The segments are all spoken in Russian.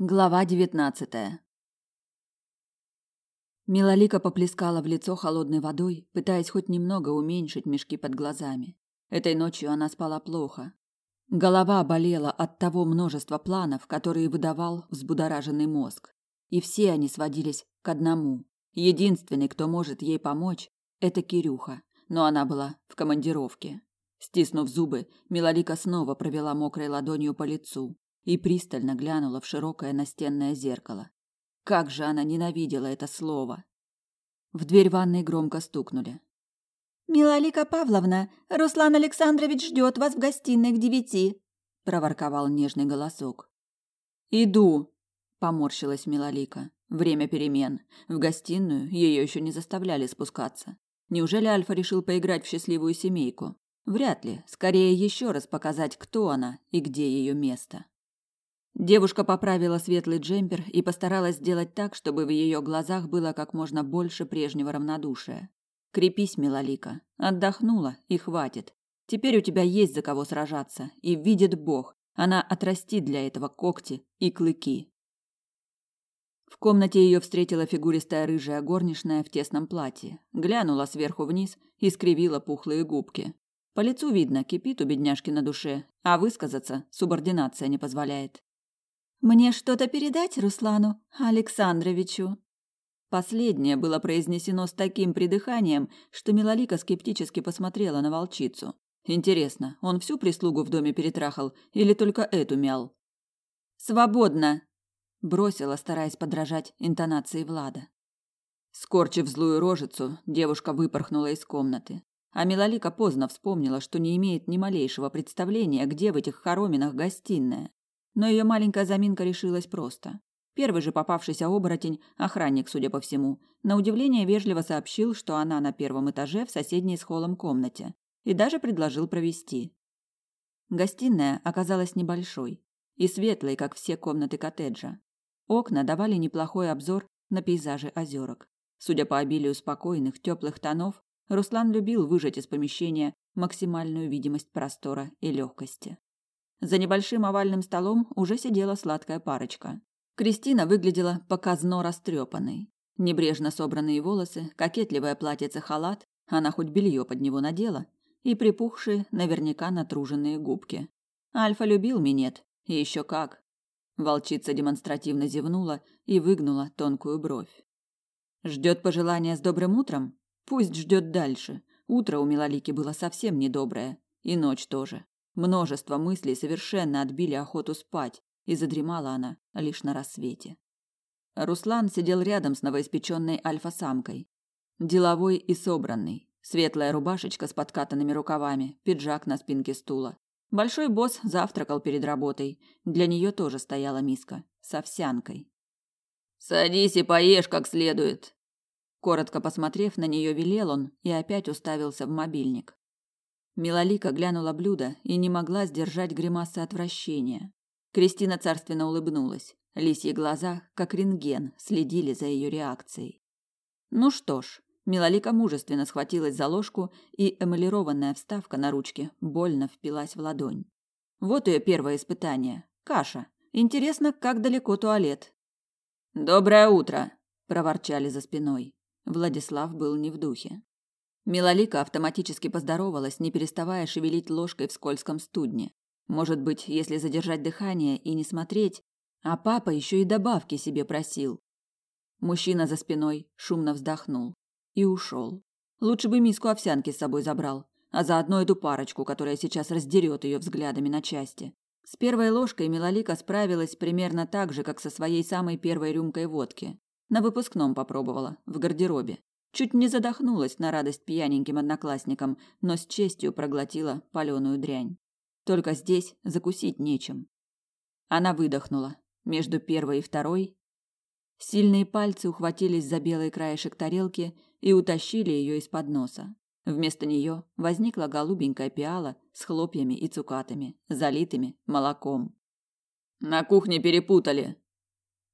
Глава девятнадцатая. Милолика поплескала в лицо холодной водой, пытаясь хоть немного уменьшить мешки под глазами. Этой ночью она спала плохо. Голова болела от того множества планов, которые выдавал взбудораженный мозг. И все они сводились к одному. Единственный, кто может ей помочь, это Кирюха, но она была в командировке. Стиснув зубы, Милолика снова провела мокрой ладонью по лицу, и пристально глянула в широкое настенное зеркало. Как же она ненавидела это слово. В дверь ванной громко стукнули. Милалика Павловна, Руслан Александрович ждет вас в гостиной к девяти, проворковал нежный голосок. Иду, поморщилась Милалика. Время перемен. В гостиную ее еще не заставляли спускаться. Неужели Альфа решил поиграть в счастливую семейку? Вряд ли. Скорее еще раз показать, кто она и где ее место. Девушка поправила светлый джемпер и постаралась сделать так, чтобы в ее глазах было как можно больше прежнего равнодушия. Крепись, Милолика. Отдохнула и хватит. Теперь у тебя есть за кого сражаться, и видит Бог, она отрастит для этого когти и клыки. В комнате ее встретила фигуристая рыжая горничная в тесном платье, глянула сверху вниз и скривила пухлые губки. По лицу видно, кипит у бедняжки на душе, а высказаться субординация не позволяет. Мне что-то передать Руслану Александровичу? Последнее было произнесено с таким придыханием, что Милолика скептически посмотрела на волчицу. Интересно, он всю прислугу в доме перетрахал или только эту мял? Свободно, бросила, стараясь подражать интонации Влада. Скорчив злую рожицу, девушка выпорхнула из комнаты. А Милолика поздно вспомнила, что не имеет ни малейшего представления, где в этих хороминах гостиная. Но ее маленькая заминка решилась просто. Первый же попавшийся оборотень, охранник, судя по всему, на удивление вежливо сообщил, что она на первом этаже в соседней с холлом комнате, и даже предложил провести. Гостиная оказалась небольшой и светлой, как все комнаты коттеджа. Окна давали неплохой обзор на пейзажи озерок. Судя по обилию спокойных, теплых тонов, Руслан любил выжать из помещения максимальную видимость простора и легкости. За небольшим овальным столом уже сидела сладкая парочка. Кристина выглядела показно растрепанной. Небрежно собранные волосы, кокетливое платьице-халат, она хоть белье под него надела, и припухшие, наверняка натруженные губки. Альфа любил минет, и еще как. Волчица демонстративно зевнула и выгнула тонкую бровь. Ждет пожелания с добрым утром? Пусть ждет дальше. Утро у Милолики было совсем недоброе, и ночь тоже. Множество мыслей совершенно отбили охоту спать, и задремала она лишь на рассвете. Руслан сидел рядом с новоиспеченной альфа-самкой. Деловой и собранный. Светлая рубашечка с подкатанными рукавами, пиджак на спинке стула. Большой босс завтракал перед работой. Для нее тоже стояла миска с овсянкой. «Садись и поешь как следует!» Коротко посмотрев на нее, велел он и опять уставился в мобильник. Милолика глянула блюдо и не могла сдержать гримасы отвращения. Кристина царственно улыбнулась. Лисьи глаза, как рентген, следили за ее реакцией. Ну что ж, Милолика мужественно схватилась за ложку, и эмалированная вставка на ручке больно впилась в ладонь. Вот ее первое испытание. Каша. Интересно, как далеко туалет. Доброе утро, проворчали за спиной. Владислав был не в духе. Милолика автоматически поздоровалась, не переставая шевелить ложкой в скользком студне. Может быть, если задержать дыхание и не смотреть, а папа еще и добавки себе просил. Мужчина за спиной шумно вздохнул и ушел. Лучше бы миску овсянки с собой забрал, а заодно эту парочку, которая сейчас раздерет ее взглядами на части. С первой ложкой Милолика справилась примерно так же, как со своей самой первой рюмкой водки. На выпускном попробовала, в гардеробе. Чуть не задохнулась на радость пьяненьким одноклассникам, но с честью проглотила паленую дрянь. Только здесь закусить нечем. Она выдохнула. Между первой и второй сильные пальцы ухватились за белый краешек тарелки и утащили ее из-под носа. Вместо нее возникла голубенькая пиала с хлопьями и цукатами, залитыми молоком. На кухне перепутали,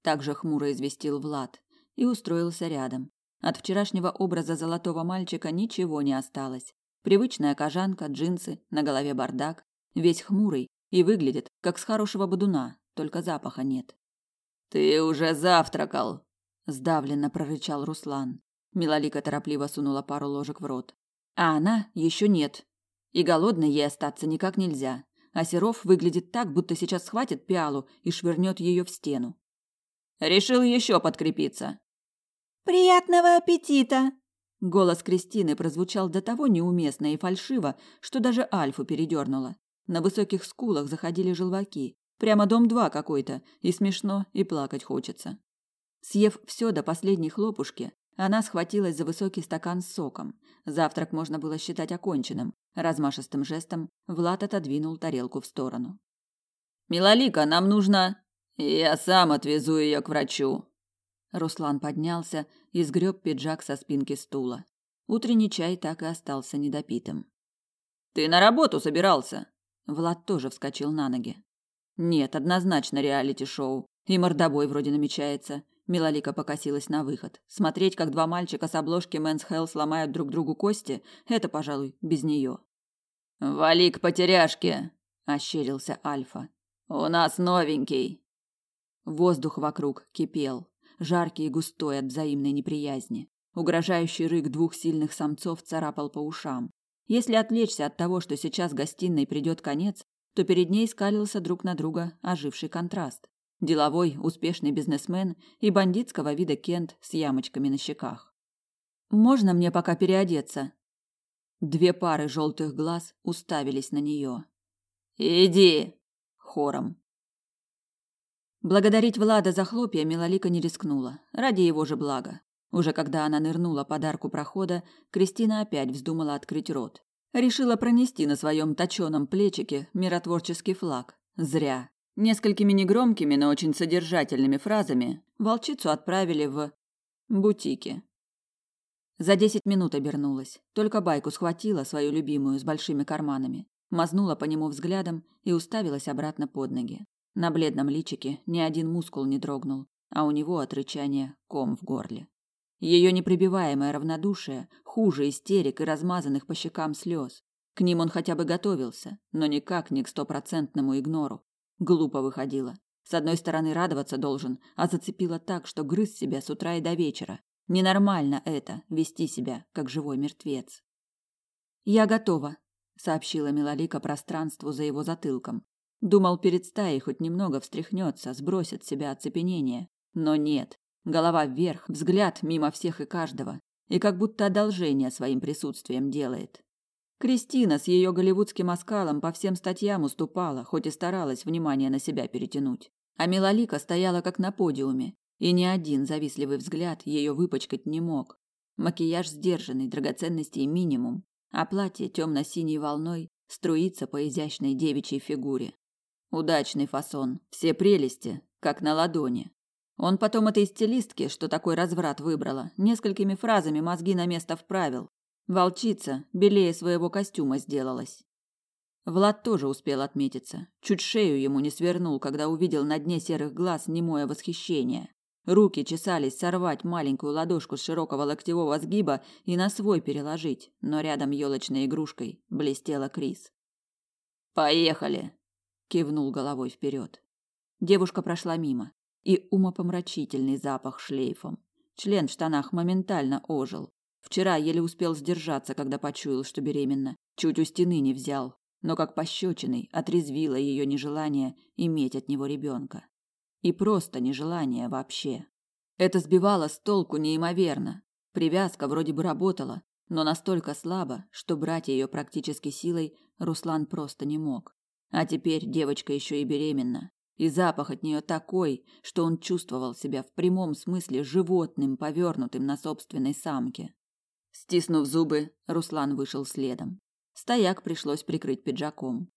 также хмуро известил Влад и устроился рядом. От вчерашнего образа золотого мальчика ничего не осталось. Привычная кожанка, джинсы, на голове бардак, весь хмурый и выглядит как с хорошего бодуна, только запаха нет. Ты уже завтракал, сдавленно прорычал Руслан. Милолика торопливо сунула пару ложек в рот. А она еще нет. И голодной ей остаться никак нельзя. А Серов выглядит так, будто сейчас схватит пиалу и швырнет ее в стену. Решил еще подкрепиться. Приятного аппетита! Голос Кристины прозвучал до того неуместно и фальшиво, что даже Альфу передернуло. На высоких скулах заходили желваки. Прямо дом два какой-то, и смешно, и плакать хочется. Съев все до последней хлопушки, она схватилась за высокий стакан с соком. Завтрак можно было считать оконченным. Размашистым жестом Влад отодвинул тарелку в сторону. «Милолика, нам нужно...» «Я сам отвезу ее к врачу». Руслан поднялся и сгреб пиджак со спинки стула. Утренний чай так и остался недопитым. «Ты на работу собирался?» Влад тоже вскочил на ноги. «Нет, однозначно реалити-шоу. И мордобой вроде намечается. Милолика покосилась на выход. Смотреть, как два мальчика с обложки Men's Health ломают друг другу кости, это, пожалуй, без нее. «Вали к потеряшке!» – ощерился Альфа. «У нас новенький!» Воздух вокруг кипел, жаркий и густой от взаимной неприязни. Угрожающий рык двух сильных самцов царапал по ушам. Если отвлечься от того, что сейчас гостиной придет конец, то перед ней скалился друг на друга оживший контраст. Деловой, успешный бизнесмен и бандитского вида Кент с ямочками на щеках. «Можно мне пока переодеться?» Две пары желтых глаз уставились на нее. «Иди!» – хором. Благодарить Влада за хлопья Милолика не рискнула, ради его же блага. Уже когда она нырнула под арку прохода, Кристина опять вздумала открыть рот. Решила пронести на своем точеном плечике миротворческий флаг. Зря. Несколькими негромкими, но очень содержательными фразами волчицу отправили в бутики. За десять минут обернулась. Только байку схватила свою любимую с большими карманами, мазнула по нему взглядом и уставилась обратно под ноги. На бледном личике ни один мускул не дрогнул, а у него от рычания ком в горле. Ее неприбиваемое равнодушие хуже истерик и размазанных по щекам слез. К ним он хотя бы готовился, но никак не к стопроцентному игнору. Глупо выходило. С одной стороны, радоваться должен, а зацепило так, что грыз себя с утра и до вечера. Ненормально это вести себя как живой мертвец. Я готова, сообщила Милолика пространству за его затылком. Думал, перед стаей хоть немного встряхнется, сбросит с себя оцепенение, но нет. Голова вверх, взгляд мимо всех и каждого, и как будто одолжение своим присутствием делает. Кристина с ее голливудским оскалом по всем статьям уступала, хоть и старалась внимание на себя перетянуть. А Милолика стояла как на подиуме, и ни один завистливый взгляд ее выпачкать не мог. Макияж сдержанный, драгоценностей минимум, а платье темно-синей волной струится по изящной девичьей фигуре. Удачный фасон, все прелести, как на ладони. Он потом этой стилистке, что такой разврат выбрала, несколькими фразами мозги на место вправил, Волчица белее своего костюма сделалась. Влад тоже успел отметиться. Чуть шею ему не свернул, когда увидел на дне серых глаз немое восхищение. Руки чесались сорвать маленькую ладошку с широкого локтевого сгиба и на свой переложить, но рядом елочной игрушкой блестела Крис. «Поехали!» – кивнул головой вперед. Девушка прошла мимо, и умопомрачительный запах шлейфом. Член в штанах моментально ожил. Вчера еле успел сдержаться, когда почуял, что беременна. Чуть у стены не взял, но как пощечиной отрезвило ее нежелание иметь от него ребенка. И просто нежелание вообще. Это сбивало с толку неимоверно. Привязка вроде бы работала, но настолько слабо, что брать ее практически силой Руслан просто не мог. А теперь девочка еще и беременна. И запах от нее такой, что он чувствовал себя в прямом смысле животным, повернутым на собственной самке. Стиснув зубы, Руслан вышел следом. Стояк пришлось прикрыть пиджаком.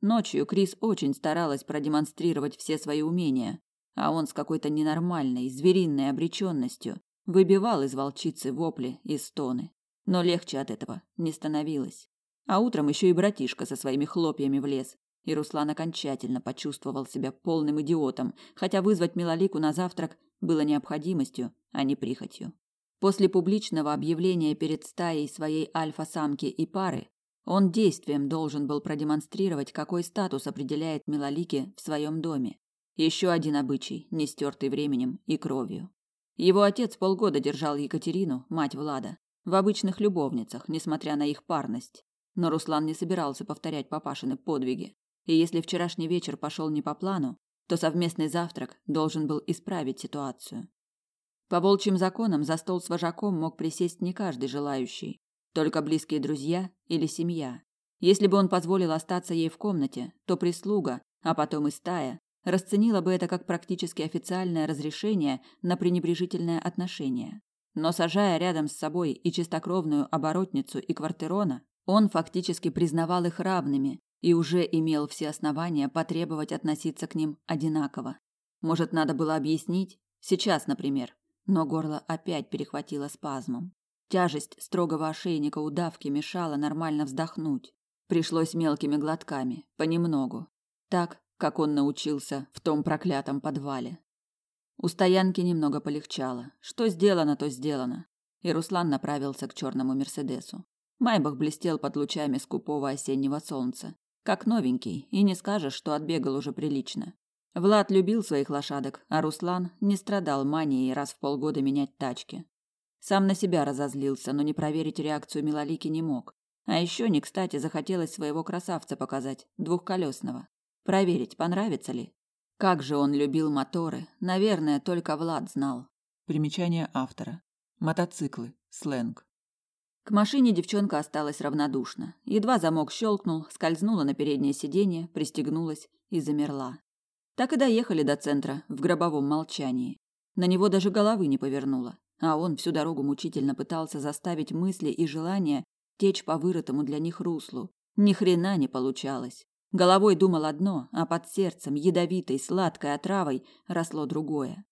Ночью Крис очень старалась продемонстрировать все свои умения, а он с какой-то ненормальной, звериной обреченностью выбивал из волчицы вопли и стоны. Но легче от этого не становилось. А утром еще и братишка со своими хлопьями влез, и Руслан окончательно почувствовал себя полным идиотом, хотя вызвать Милолику на завтрак было необходимостью, а не прихотью. После публичного объявления перед стаей своей альфа-самки и пары, он действием должен был продемонстрировать, какой статус определяет Милолике в своем доме. Еще один обычай, не стертый временем и кровью. Его отец полгода держал Екатерину, мать Влада, в обычных любовницах, несмотря на их парность. Но Руслан не собирался повторять папашины подвиги. И если вчерашний вечер пошел не по плану, то совместный завтрак должен был исправить ситуацию. По волчьим законам за стол с вожаком мог присесть не каждый желающий, только близкие друзья или семья. Если бы он позволил остаться ей в комнате, то прислуга, а потом и стая, расценила бы это как практически официальное разрешение на пренебрежительное отношение. Но сажая рядом с собой и чистокровную оборотницу и квартирона, он фактически признавал их равными и уже имел все основания потребовать относиться к ним одинаково. Может, надо было объяснить? Сейчас, например. Но горло опять перехватило спазмом. Тяжесть строгого ошейника удавки мешала нормально вздохнуть. Пришлось мелкими глотками, понемногу. Так, как он научился в том проклятом подвале. У стоянки немного полегчало. Что сделано, то сделано. И Руслан направился к черному Мерседесу. Майбах блестел под лучами скупого осеннего солнца. Как новенький, и не скажешь, что отбегал уже прилично. Влад любил своих лошадок, а Руслан не страдал манией раз в полгода менять тачки. Сам на себя разозлился, но не проверить реакцию Милолики не мог. А еще не кстати захотелось своего красавца показать, двухколесного. Проверить, понравится ли. Как же он любил моторы, наверное, только Влад знал. Примечание автора. Мотоциклы. Сленг. К машине девчонка осталась равнодушна. Едва замок щелкнул, скользнула на переднее сиденье, пристегнулась и замерла. Так и доехали до центра, в гробовом молчании. На него даже головы не повернула, а он всю дорогу мучительно пытался заставить мысли и желания течь по вырытому для них руслу. Ни хрена не получалось. Головой думал одно, а под сердцем, ядовитой, сладкой отравой, росло другое.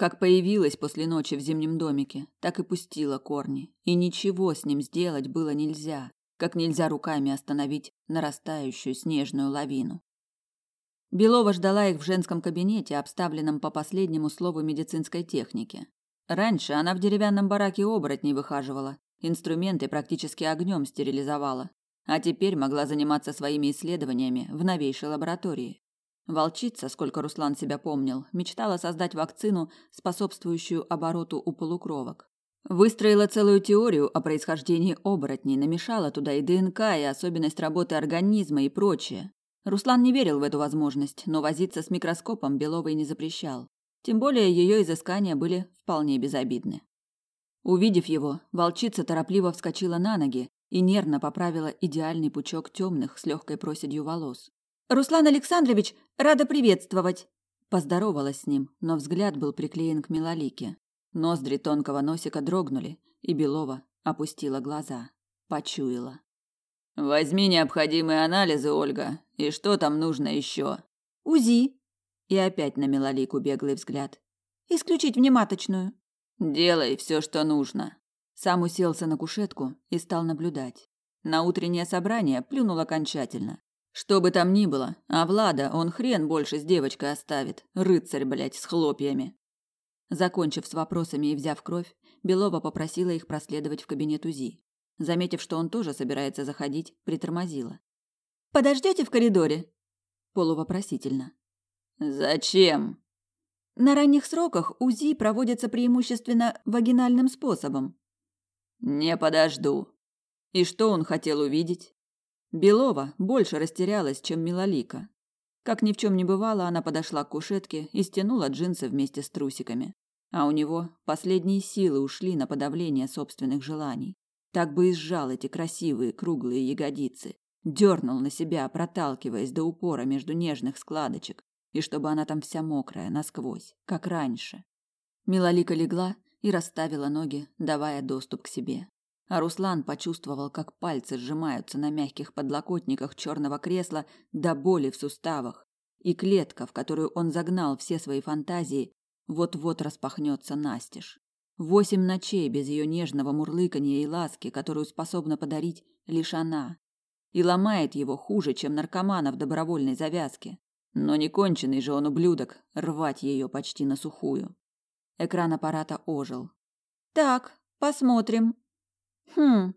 Как появилась после ночи в зимнем домике, так и пустила корни, и ничего с ним сделать было нельзя, как нельзя руками остановить нарастающую снежную лавину. Белова ждала их в женском кабинете, обставленном по последнему слову медицинской техники. Раньше она в деревянном бараке оборотней выхаживала, инструменты практически огнем стерилизовала, а теперь могла заниматься своими исследованиями в новейшей лаборатории. Волчица, сколько Руслан себя помнил, мечтала создать вакцину, способствующую обороту у полукровок. Выстроила целую теорию о происхождении оборотней, намешала туда и ДНК, и особенность работы организма и прочее. Руслан не верил в эту возможность, но возиться с микроскопом Беловой не запрещал. Тем более ее изыскания были вполне безобидны. Увидев его, волчица торопливо вскочила на ноги, и нервно поправила идеальный пучок темных с легкой проседью волос. «Руслан Александрович, рада приветствовать!» Поздоровалась с ним, но взгляд был приклеен к Милолике. Ноздри тонкого носика дрогнули, и Белова опустила глаза. Почуяла. «Возьми необходимые анализы, Ольга. И что там нужно еще?» «УЗИ». И опять на Милолику беглый взгляд. «Исключить внематочную». «Делай все, что нужно». Сам уселся на кушетку и стал наблюдать. На утреннее собрание плюнул окончательно. Что бы там ни было, а Влада он хрен больше с девочкой оставит. Рыцарь, блядь, с хлопьями. Закончив с вопросами и взяв кровь, Белова попросила их проследовать в кабинет УЗИ. Заметив, что он тоже собирается заходить, притормозила. «Подождете в коридоре?» Полувопросительно. «Зачем?» «На ранних сроках УЗИ проводятся преимущественно вагинальным способом», не подожду. И что он хотел увидеть? Белова больше растерялась, чем Милолика. Как ни в чем не бывало, она подошла к кушетке и стянула джинсы вместе с трусиками. А у него последние силы ушли на подавление собственных желаний. Так бы и сжал эти красивые круглые ягодицы, дернул на себя, проталкиваясь до упора между нежных складочек, и чтобы она там вся мокрая насквозь, как раньше. Милолика легла и расставила ноги, давая доступ к себе. А Руслан почувствовал, как пальцы сжимаются на мягких подлокотниках черного кресла до боли в суставах, и клетка, в которую он загнал все свои фантазии, вот-вот распахнется настежь. Восемь ночей без ее нежного мурлыканья и ласки, которую способна подарить лишь она. И ломает его хуже, чем наркомана в добровольной завязке. Но не конченый же он ублюдок рвать ее почти на сухую. Экран аппарата ожил. Так, посмотрим. Хм.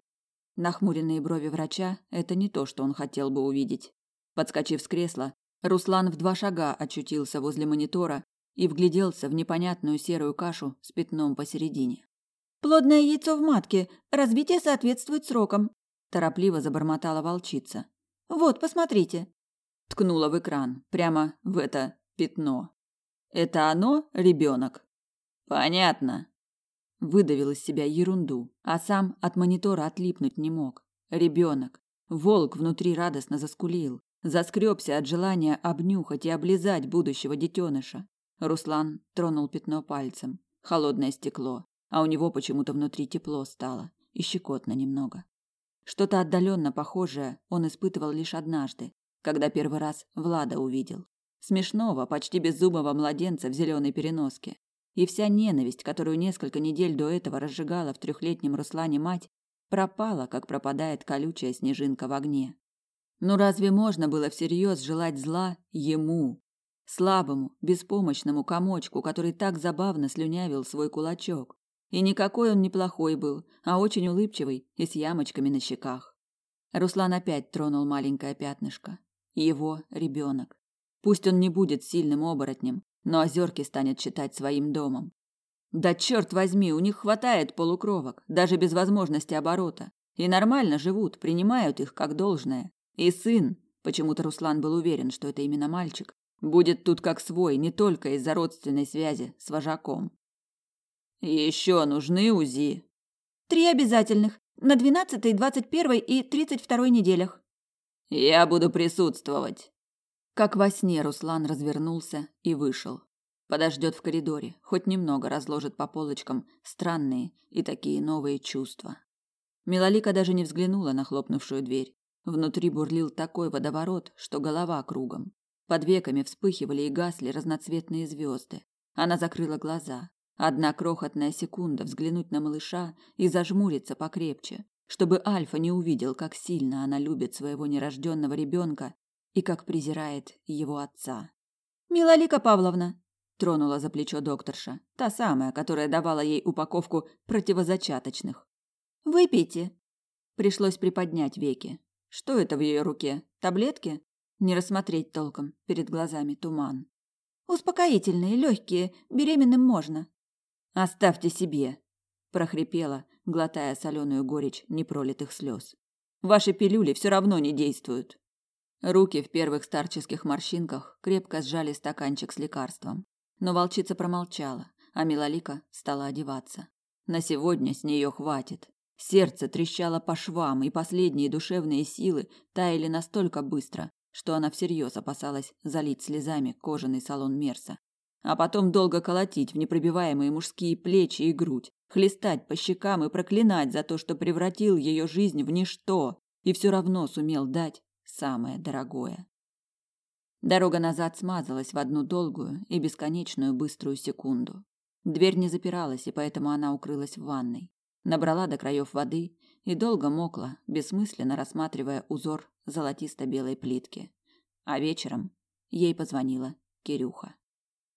Нахмуренные брови врача это не то, что он хотел бы увидеть. Подскочив с кресла, Руслан в два шага очутился возле монитора и вгляделся в непонятную серую кашу с пятном посередине. «Плодное яйцо в матке. Развитие соответствует срокам», – торопливо забормотала волчица. «Вот, посмотрите». Ткнула в экран, прямо в это пятно. «Это оно, ребенок?» «Понятно». Выдавил из себя ерунду, а сам от монитора отлипнуть не мог. Ребенок. Волк внутри радостно заскулил, заскребся от желания обнюхать и облизать будущего детеныша. Руслан тронул пятно пальцем. Холодное стекло, а у него почему-то внутри тепло стало и щекотно немного. Что-то отдаленно похожее он испытывал лишь однажды, когда первый раз Влада увидел. Смешного, почти беззубого младенца в зеленой переноске. И вся ненависть, которую несколько недель до этого разжигала в трехлетнем Руслане мать, пропала, как пропадает колючая снежинка в огне. Ну разве можно было всерьез желать зла ему, слабому, беспомощному комочку, который так забавно слюнявил свой кулачок? И никакой он не плохой был, а очень улыбчивый и с ямочками на щеках. Руслан опять тронул маленькое пятнышко. Его ребенок. Пусть он не будет сильным оборотнем, но озерки станет считать своим домом. Да черт возьми, у них хватает полукровок, даже без возможности оборота. И нормально живут, принимают их как должное. И сын, почему-то Руслан был уверен, что это именно мальчик, будет тут как свой, не только из-за родственной связи с вожаком. Еще нужны УЗИ. Три обязательных. На двенадцатой, двадцать первой и тридцать второй неделях. Я буду присутствовать. Как во сне Руслан развернулся и вышел. Подождет в коридоре, хоть немного разложит по полочкам странные и такие новые чувства. Милолика даже не взглянула на хлопнувшую дверь. Внутри бурлил такой водоворот, что голова кругом. Под веками вспыхивали и гасли разноцветные звезды. Она закрыла глаза, Одна крохотная секунда взглянуть на малыша и зажмуриться покрепче, чтобы Альфа не увидел, как сильно она любит своего нерожденного ребенка и как презирает его отца. «Милолика Павловна!» – тронула за плечо докторша, та самая, которая давала ей упаковку противозачаточных. «Выпейте!» Пришлось приподнять веки. Что это в ее руке? Таблетки? Не рассмотреть толком, перед глазами туман. «Успокоительные, легкие, беременным можно», Оставьте себе, прохрипела, глотая соленую горечь непролитых слез. Ваши пилюли все равно не действуют. Руки в первых старческих морщинках крепко сжали стаканчик с лекарством. Но волчица промолчала, а Милолика стала одеваться. На сегодня с нее хватит. Сердце трещало по швам, и последние душевные силы таяли настолько быстро, что она всерьез опасалась залить слезами кожаный салон Мерса а потом долго колотить в непробиваемые мужские плечи и грудь, хлестать по щекам и проклинать за то, что превратил ее жизнь в ничто и все равно сумел дать самое дорогое. Дорога назад смазалась в одну долгую и бесконечную быструю секунду. Дверь не запиралась, и поэтому она укрылась в ванной. Набрала до краев воды и долго мокла, бессмысленно рассматривая узор золотисто-белой плитки. А вечером ей позвонила Кирюха.